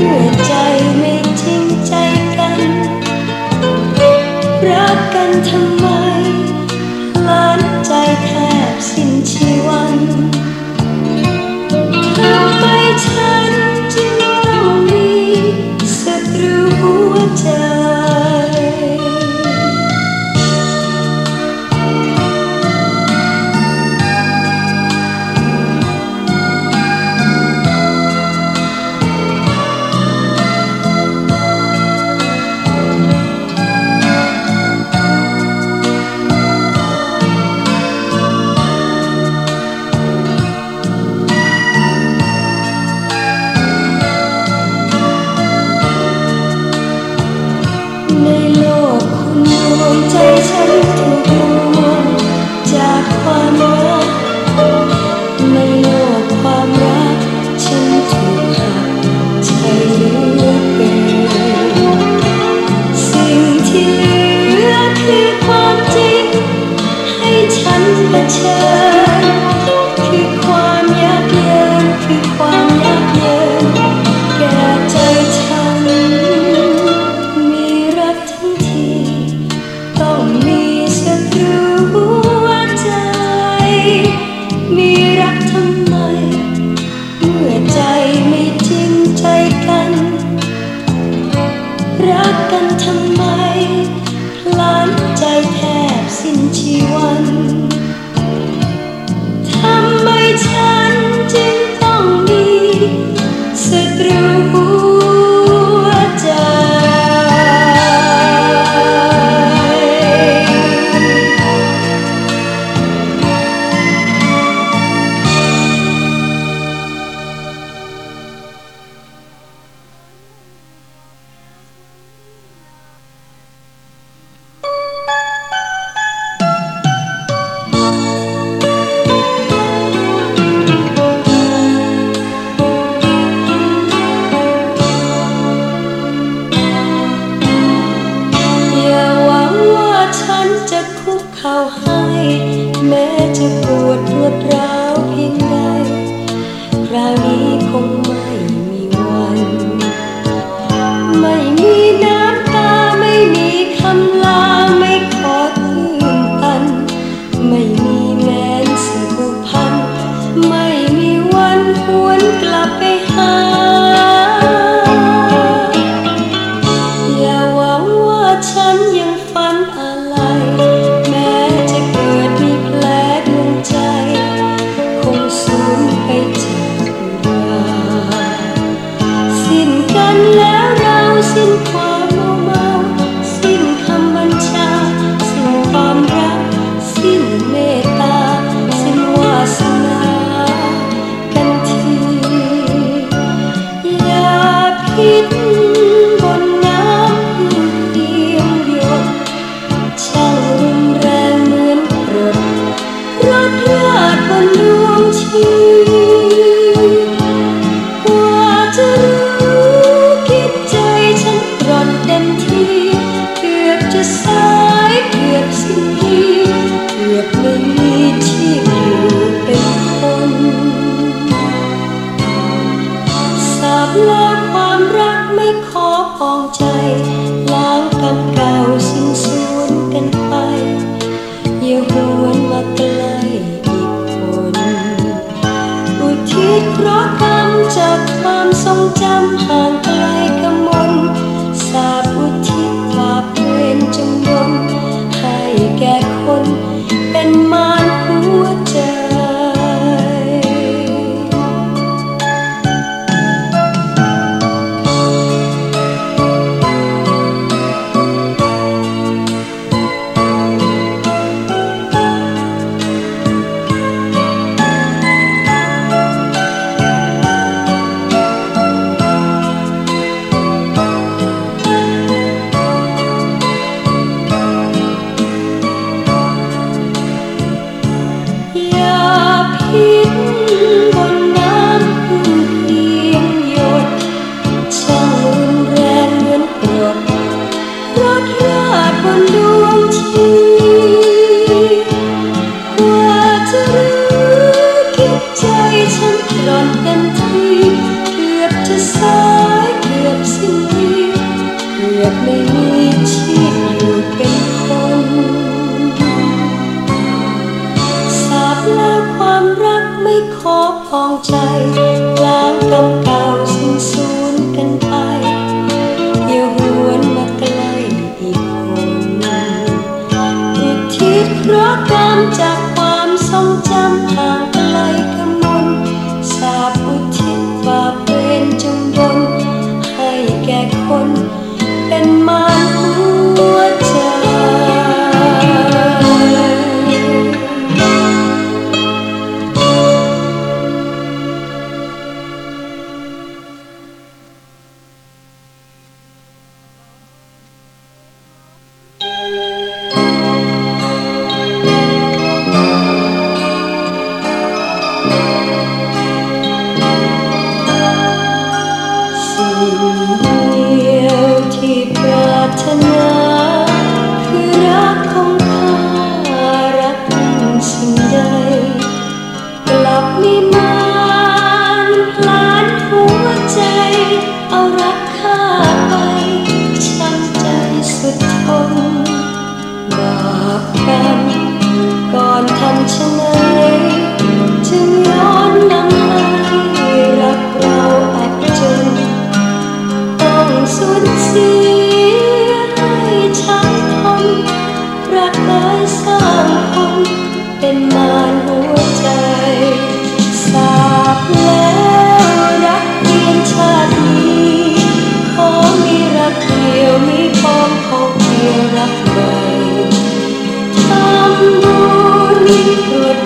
you.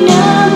know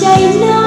cháy nắng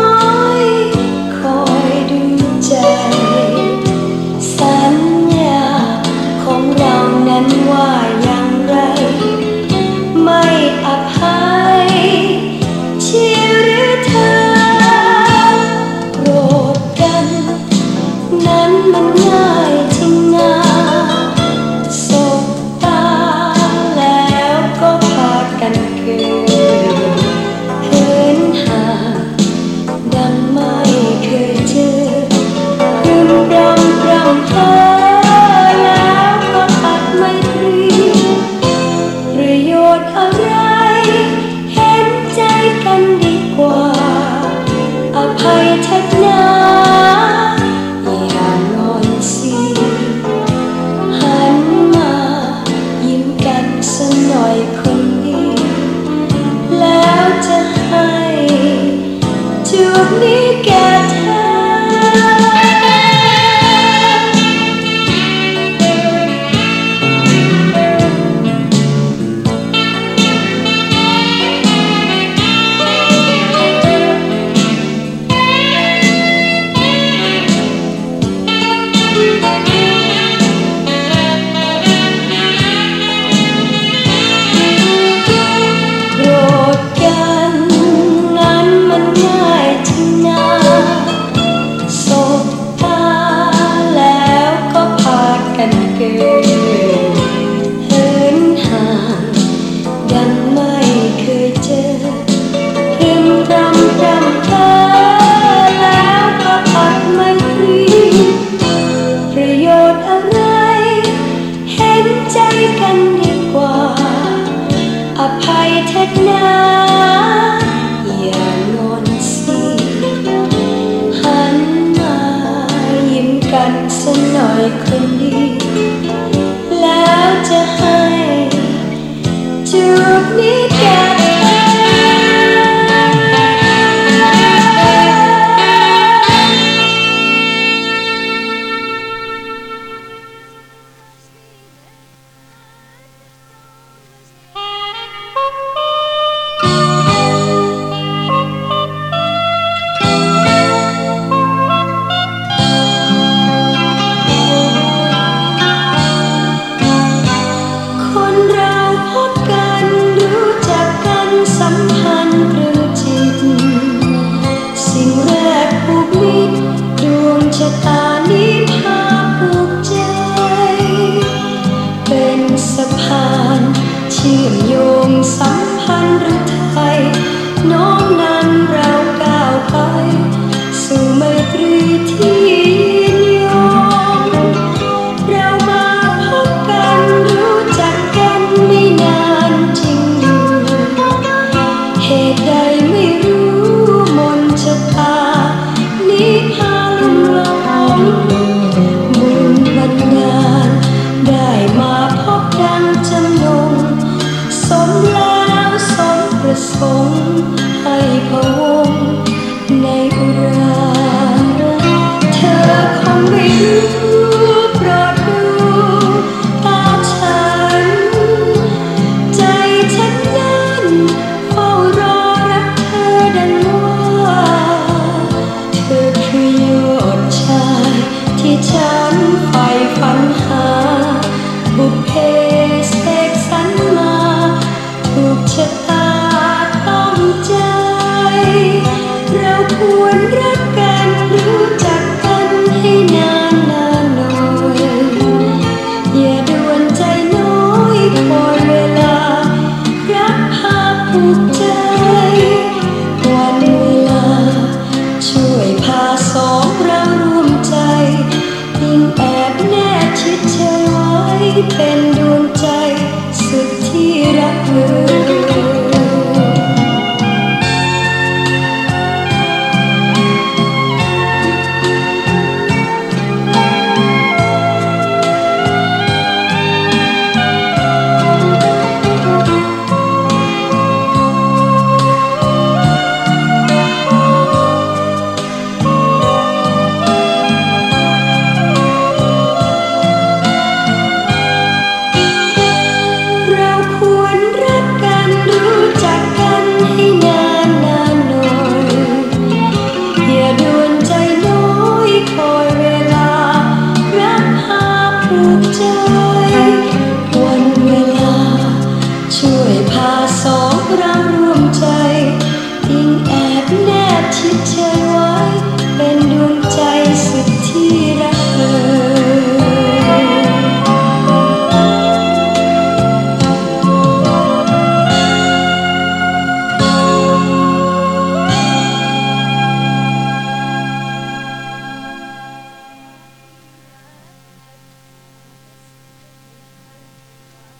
like now.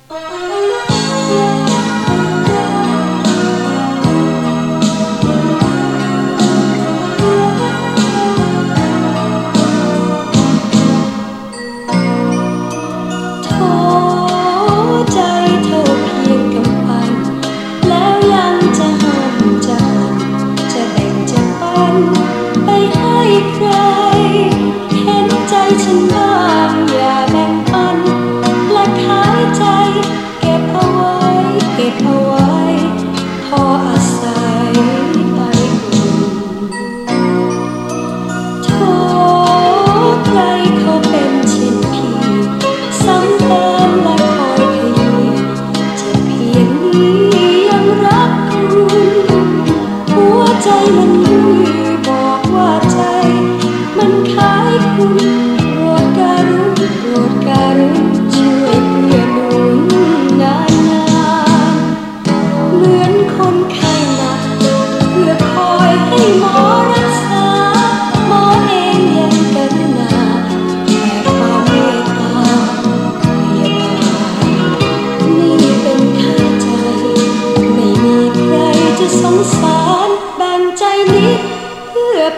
อ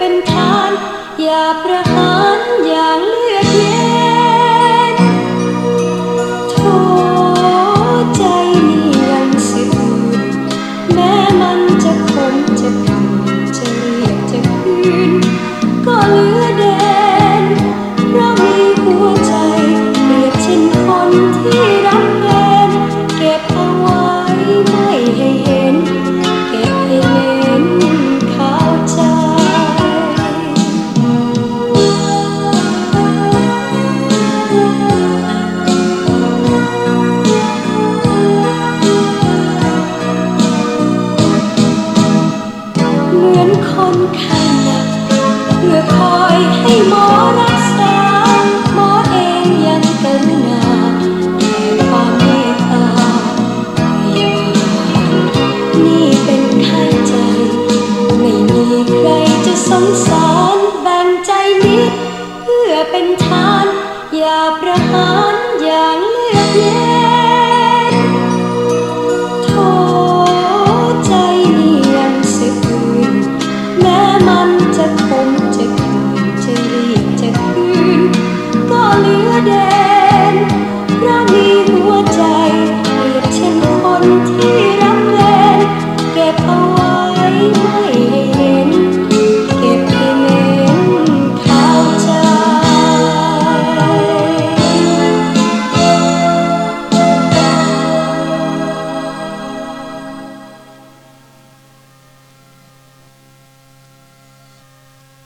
เป็นทานอย่าประ